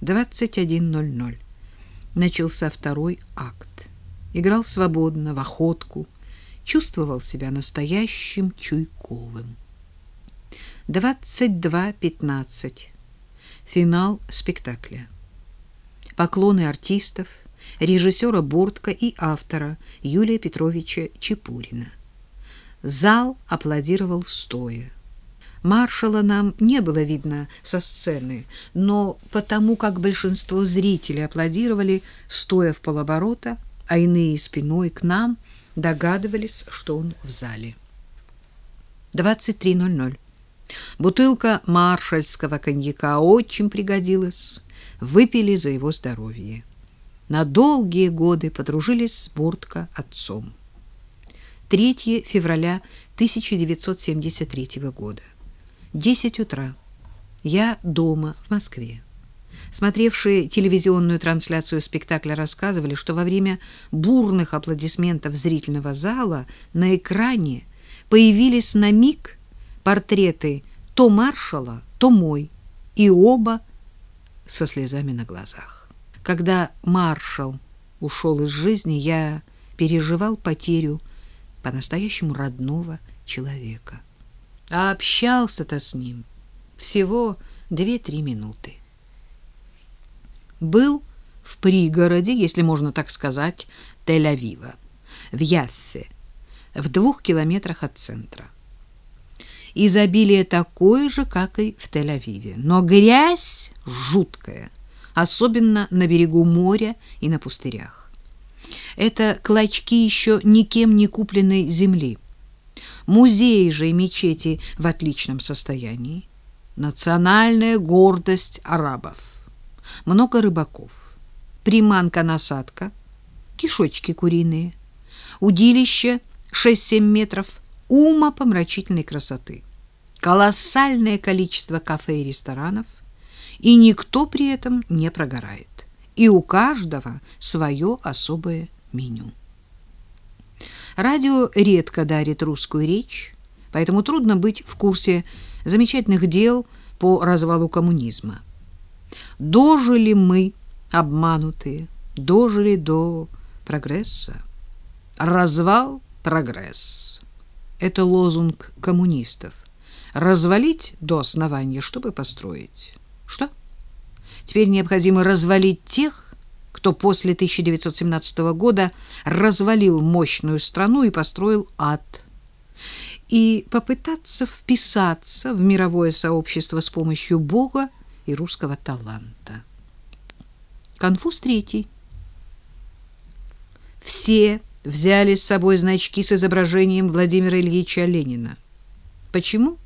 21.00. Начался второй акт. Играл свободно, в охотку, чувствовал себя настоящим Чуйковым. 22.15. Финал спектакля. Поклоны артистов, режиссера Бортко и автора Юлия Петровича Чепурина. Зал аплодировал стоя. Маршала нам не было видно со сцены, но потому как большинство зрителей аплодировали, стоя в полоборота, а иные спиной к нам, догадывались, что он в зале. 23.00. Бутылка маршальского коньяка очень пригодилась. Выпили за его здоровье. На долгие годы подружились с Буртко отцом. 3 февраля 1973 года. 10 утра. Я дома, в Москве. Смотревшие телевизионную трансляцию спектакля рассказывали, что во время бурных аплодисментов зрительного зала на экране появились на миг портреты то маршала, то мой, и оба со слезами на глазах. Когда маршал ушел из жизни, я переживал потерю по-настоящему родного человека а общался-то с ним всего две-три минуты. Был в пригороде, если можно так сказать, Тель-Авива, в Яффе, в двух километрах от центра. Изобилие такое же, как и в Тель-Авиве, но грязь жуткая, особенно на берегу моря и на пустырях. Это клочки еще никем не купленной земли – Музеи же и мечети в отличном состоянии. Национальная гордость арабов. Много рыбаков. Приманка-насадка. Кишочки куриные. Удилище 6-7 метров. Ума помрачительной красоты. Колоссальное количество кафе и ресторанов. И никто при этом не прогорает. И у каждого свое особое меню. Радио редко дарит русскую речь, поэтому трудно быть в курсе замечательных дел по развалу коммунизма. Дожили мы, обманутые, дожили до прогресса. Развал – прогресс. Это лозунг коммунистов. Развалить до основания, чтобы построить. Что? Теперь необходимо развалить тех, кто после 1917 года развалил мощную страну и построил ад, и попытаться вписаться в мировое сообщество с помощью Бога и русского таланта. Конфуз третий. Все взяли с собой значки с изображением Владимира Ильича Ленина. Почему?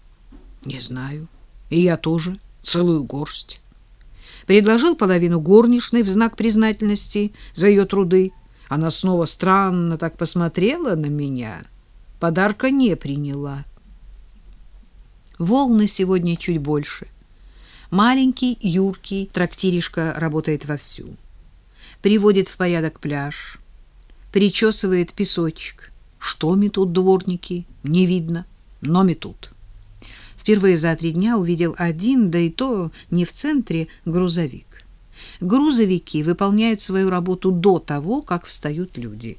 Не знаю. И я тоже. Целую горсть предложил половину горничной в знак признательности за ее труды. Она снова странно так посмотрела на меня, подарка не приняла. Волны сегодня чуть больше. Маленький, юркий трактиришка работает вовсю. Приводит в порядок пляж, причесывает песочек. Что метут дворники, не видно, но метут. Впервые за три дня увидел один, да и то не в центре, грузовик. Грузовики выполняют свою работу до того, как встают люди.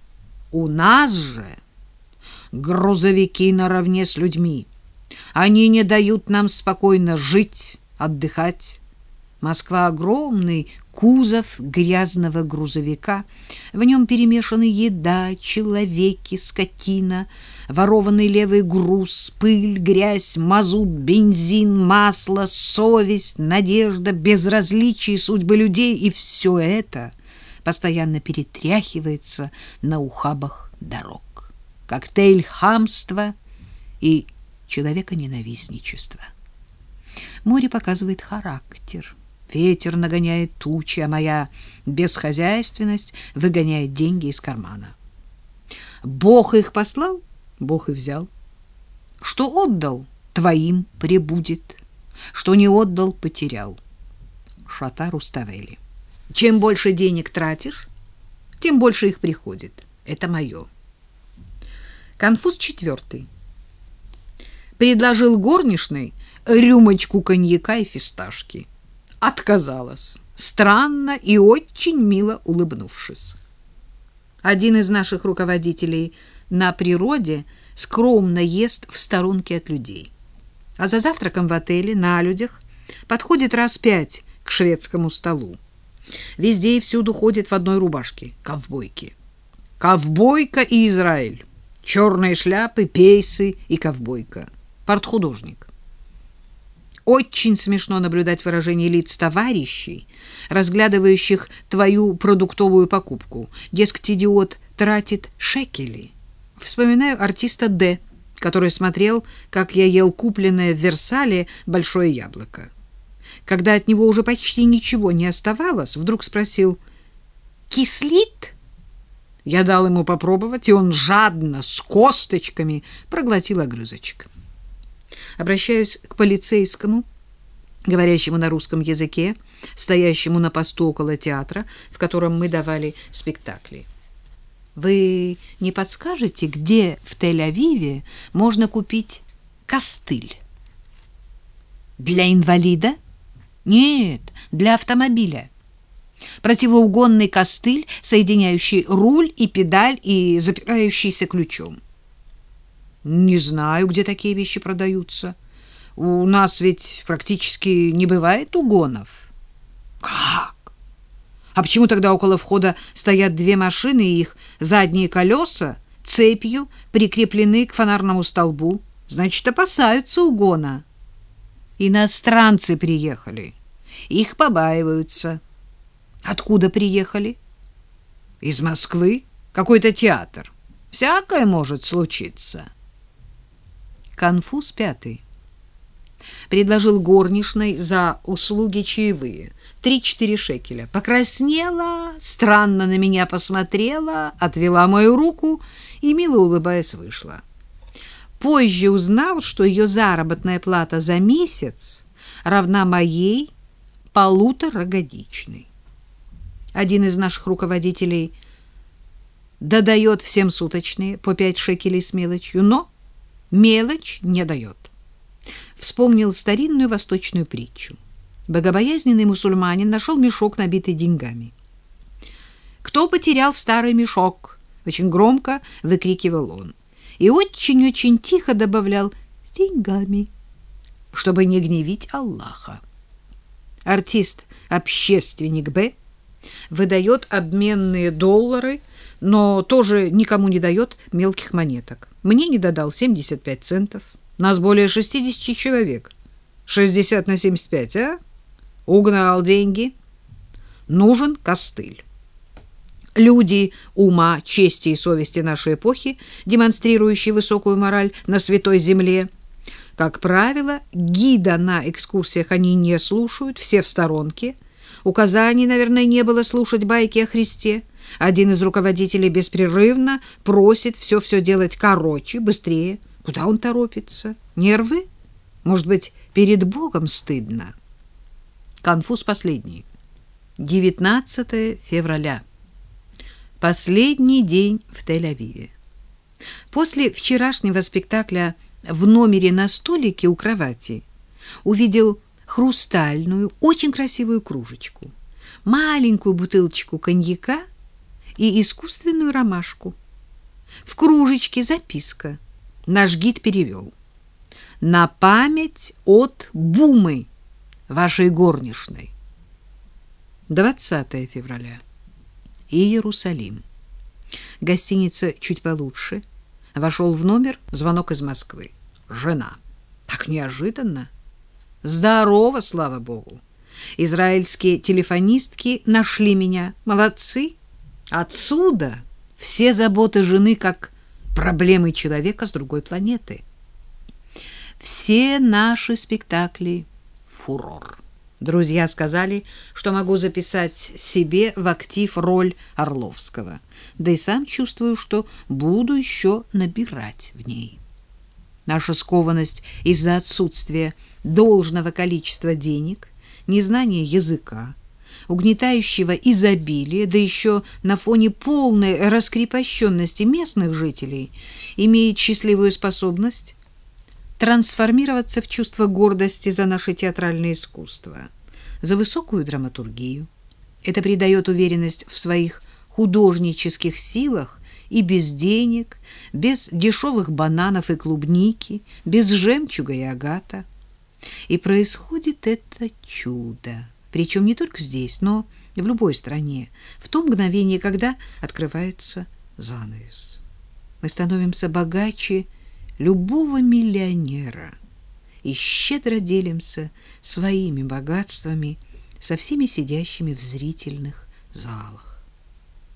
У нас же грузовики наравне с людьми. Они не дают нам спокойно жить, отдыхать. Москва огромный кузов грязного грузовика. В нем перемешаны еда, человеки, скотина, ворованный левый груз, пыль, грязь, мазут, бензин, масло, совесть, надежда, безразличие судьбы людей. И все это постоянно перетряхивается на ухабах дорог. Коктейль хамства и человеконенавистничества. Море показывает характер. Ветер нагоняет тучи, а моя бесхозяйственность выгоняет деньги из кармана. Бог их послал, Бог и взял. Что отдал, твоим прибудет. Что не отдал, потерял. Шата Руставели. Чем больше денег тратишь, тем больше их приходит. Это мое. Конфуз четвертый. Предложил горничной рюмочку коньяка и фисташки отказалась, странно и очень мило улыбнувшись. Один из наших руководителей на природе скромно ест в сторонке от людей. А за завтраком в отеле на людях подходит раз пять к шведскому столу. Везде и всюду ходит в одной рубашке, ковбойки. Ковбойка и Израиль. Черные шляпы, пейсы и ковбойка. Портхудожник. Очень смешно наблюдать выражение лиц товарищей, разглядывающих твою продуктовую покупку. Дескать, идиот тратит шекели. Вспоминаю артиста Д, который смотрел, как я ел купленное в Версале большое яблоко. Когда от него уже почти ничего не оставалось, вдруг спросил «Кислит?» Я дал ему попробовать, и он жадно, с косточками, проглотил огрызочек. Обращаюсь к полицейскому, говорящему на русском языке, стоящему на посту около театра, в котором мы давали спектакли. Вы не подскажете, где в Тель-Авиве можно купить костыль? Для инвалида? Нет, для автомобиля. Противоугонный костыль, соединяющий руль и педаль и запирающийся ключом. Не знаю, где такие вещи продаются. У нас ведь практически не бывает угонов. Как? А почему тогда около входа стоят две машины, и их задние колеса цепью прикреплены к фонарному столбу? Значит, опасаются угона. Иностранцы приехали. Их побаиваются. Откуда приехали? Из Москвы. Какой-то театр. Всякое может случиться. Конфуз пятый. Предложил горничной за услуги чаевые. Три-четыре шекеля. Покраснела, странно на меня посмотрела, отвела мою руку и, мило улыбаясь, вышла. Позже узнал, что ее заработная плата за месяц равна моей полуторагодичной. Один из наших руководителей додает всем суточные по пять шекелей с мелочью, но мелочь не дает. Вспомнил старинную восточную притчу. Богобоязненный мусульманин нашел мешок, набитый деньгами. «Кто потерял старый мешок?» — очень громко выкрикивал он. И очень-очень тихо добавлял «с деньгами», чтобы не гневить Аллаха. Артист-общественник Б выдает обменные доллары, но тоже никому не дает мелких монеток. Мне не додал 75 центов. Нас более 60 человек. 60 на 75, а? Угнал деньги. Нужен костыль. Люди ума, чести и совести нашей эпохи, демонстрирующие высокую мораль на святой земле, как правило, гида на экскурсиях они не слушают, все в сторонке. Указаний, наверное, не было слушать байки о Христе. Один из руководителей беспрерывно просит все-все делать короче, быстрее. Куда он торопится? Нервы? Может быть, перед Богом стыдно? Конфуз последний. 19 февраля. Последний день в Тель-Авиве. После вчерашнего спектакля в номере на столике у кровати увидел хрустальную, очень красивую кружечку, маленькую бутылочку коньяка и искусственную ромашку. В кружечке записка. Наш гид перевел. На память от Бумы, вашей горничной. 20 февраля. Иерусалим. Гостиница чуть получше. Вошел в номер, звонок из Москвы. Жена. Так неожиданно. Здорово, слава богу. Израильские телефонистки нашли меня. Молодцы. Отсюда все заботы жены как проблемы человека с другой планеты. Все наши спектакли — фурор. Друзья сказали, что могу записать себе в актив роль Орловского. Да и сам чувствую, что буду еще набирать в ней. Наша скованность из-за отсутствия должного количества денег, незнания языка, угнетающего изобилия, да еще на фоне полной раскрепощенности местных жителей, имеет счастливую способность трансформироваться в чувство гордости за наше театральное искусство, за высокую драматургию. Это придает уверенность в своих художнических силах и без денег, без дешевых бананов и клубники, без жемчуга и агата. И происходит это чудо, причем не только здесь, но в любой стране, в то мгновение, когда открывается занавес. Мы становимся богаче любого миллионера и щедро делимся своими богатствами со всеми сидящими в зрительных залах.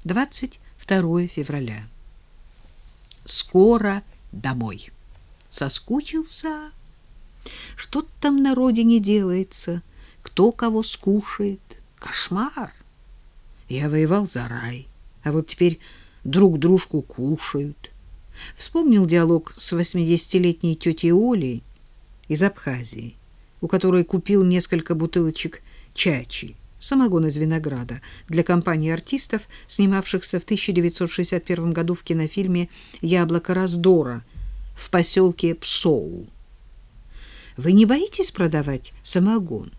22 февраля. Скоро домой. Соскучился? Что там на родине делается? Кто кого скушает? Кошмар! Я воевал за рай, а вот теперь друг дружку кушают. Вспомнил диалог с восьмидесятилетней тетей Олей из Абхазии, у которой купил несколько бутылочек чачи, самогон из винограда, для компании артистов, снимавшихся в 1961 году в кинофильме «Яблоко раздора» в поселке Псоу. «Вы не боитесь продавать самогон?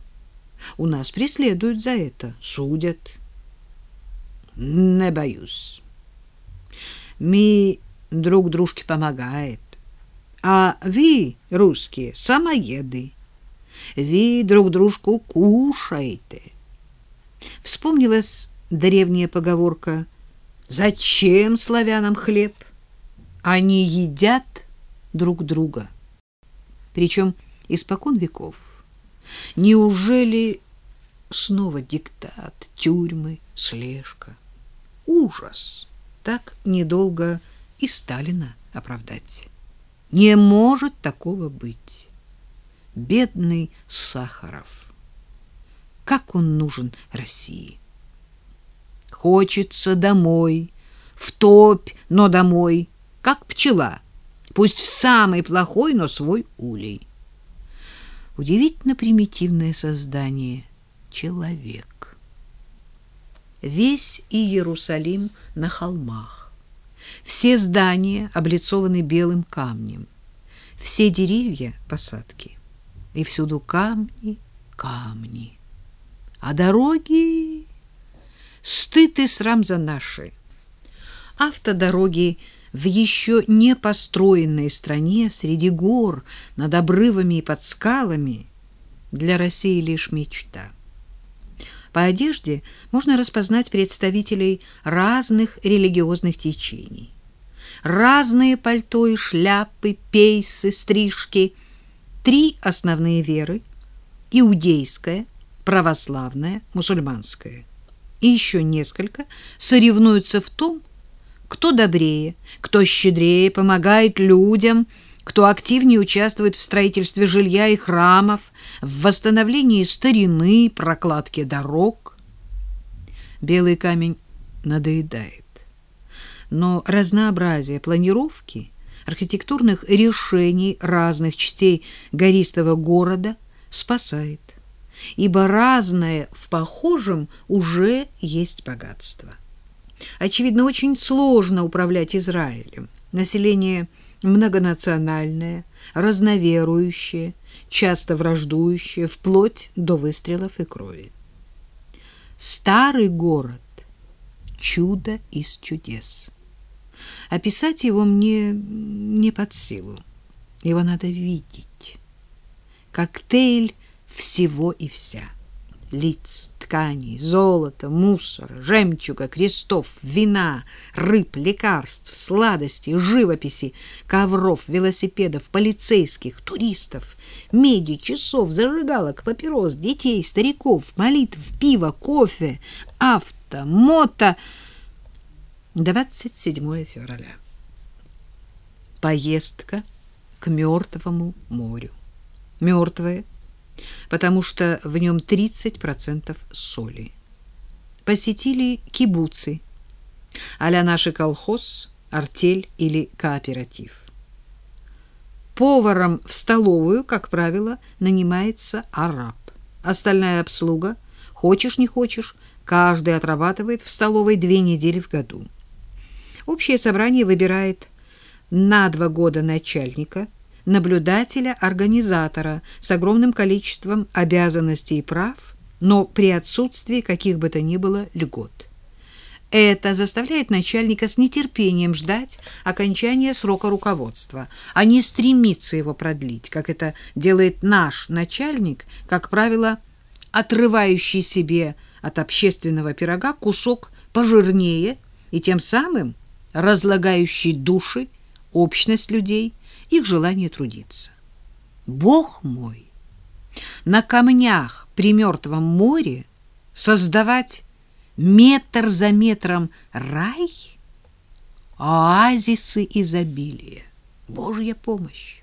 У нас преследуют за это, судят». «Не боюсь. Мы друг дружке помогает. А вы, русские, самоеды. Вы друг дружку кушаете. Вспомнилась древняя поговорка «Зачем славянам хлеб? Они едят друг друга». Причем испокон веков. Неужели снова диктат, тюрьмы, слежка? Ужас! Так недолго и Сталина оправдать. Не может такого быть. Бедный Сахаров. Как он нужен России? Хочется домой, в топь, но домой, как пчела. Пусть в самый плохой, но свой улей. Удивительно примитивное создание — человек. Весь Иерусалим на холмах все здания облицованы белым камнем. Все деревья — посадки. И всюду камни, камни. А дороги — стыд и срам за наши. Автодороги в еще не построенной стране среди гор, над обрывами и под скалами для России лишь мечта. По одежде можно распознать представителей разных религиозных течений. Разные пальто и шляпы, пейсы, стрижки. Три основные веры – иудейская, православная, мусульманская. И еще несколько соревнуются в том, кто добрее, кто щедрее помогает людям – кто активнее участвует в строительстве жилья и храмов, в восстановлении старины, прокладке дорог. Белый камень надоедает. Но разнообразие планировки, архитектурных решений разных частей гористого города спасает, ибо разное в похожем уже есть богатство. Очевидно, очень сложно управлять Израилем. Население – многонациональное, разноверующее, часто враждующее, вплоть до выстрелов и крови. Старый город — чудо из чудес. Описать его мне не под силу. Его надо видеть. Коктейль всего и вся — лиц, тканей, золота, мусора, жемчуга, крестов, вина, рыб, лекарств, сладостей, живописи, ковров, велосипедов, полицейских, туристов, меди, часов, зажигалок, папирос, детей, стариков, молитв, пива, кофе, авто, мото. 27 февраля. Поездка к мертвому морю. Мертвое потому что в нем 30% соли. Посетили кибуцы, а-ля наши колхоз, артель или кооператив. Поваром в столовую, как правило, нанимается араб. Остальная обслуга, хочешь не хочешь, каждый отрабатывает в столовой две недели в году. Общее собрание выбирает на два года начальника – наблюдателя-организатора с огромным количеством обязанностей и прав но при отсутствии каких бы то ни было льгот. Это заставляет начальника с нетерпением ждать окончания срока руководства, а не стремиться его продлить, как это делает наш начальник, как правило, отрывающий себе от общественного пирога кусок пожирнее и тем самым разлагающий души, общность людей, их желание трудиться. Бог мой! На камнях при мертвом море создавать метр за метром рай, оазисы изобилия, Божья помощь.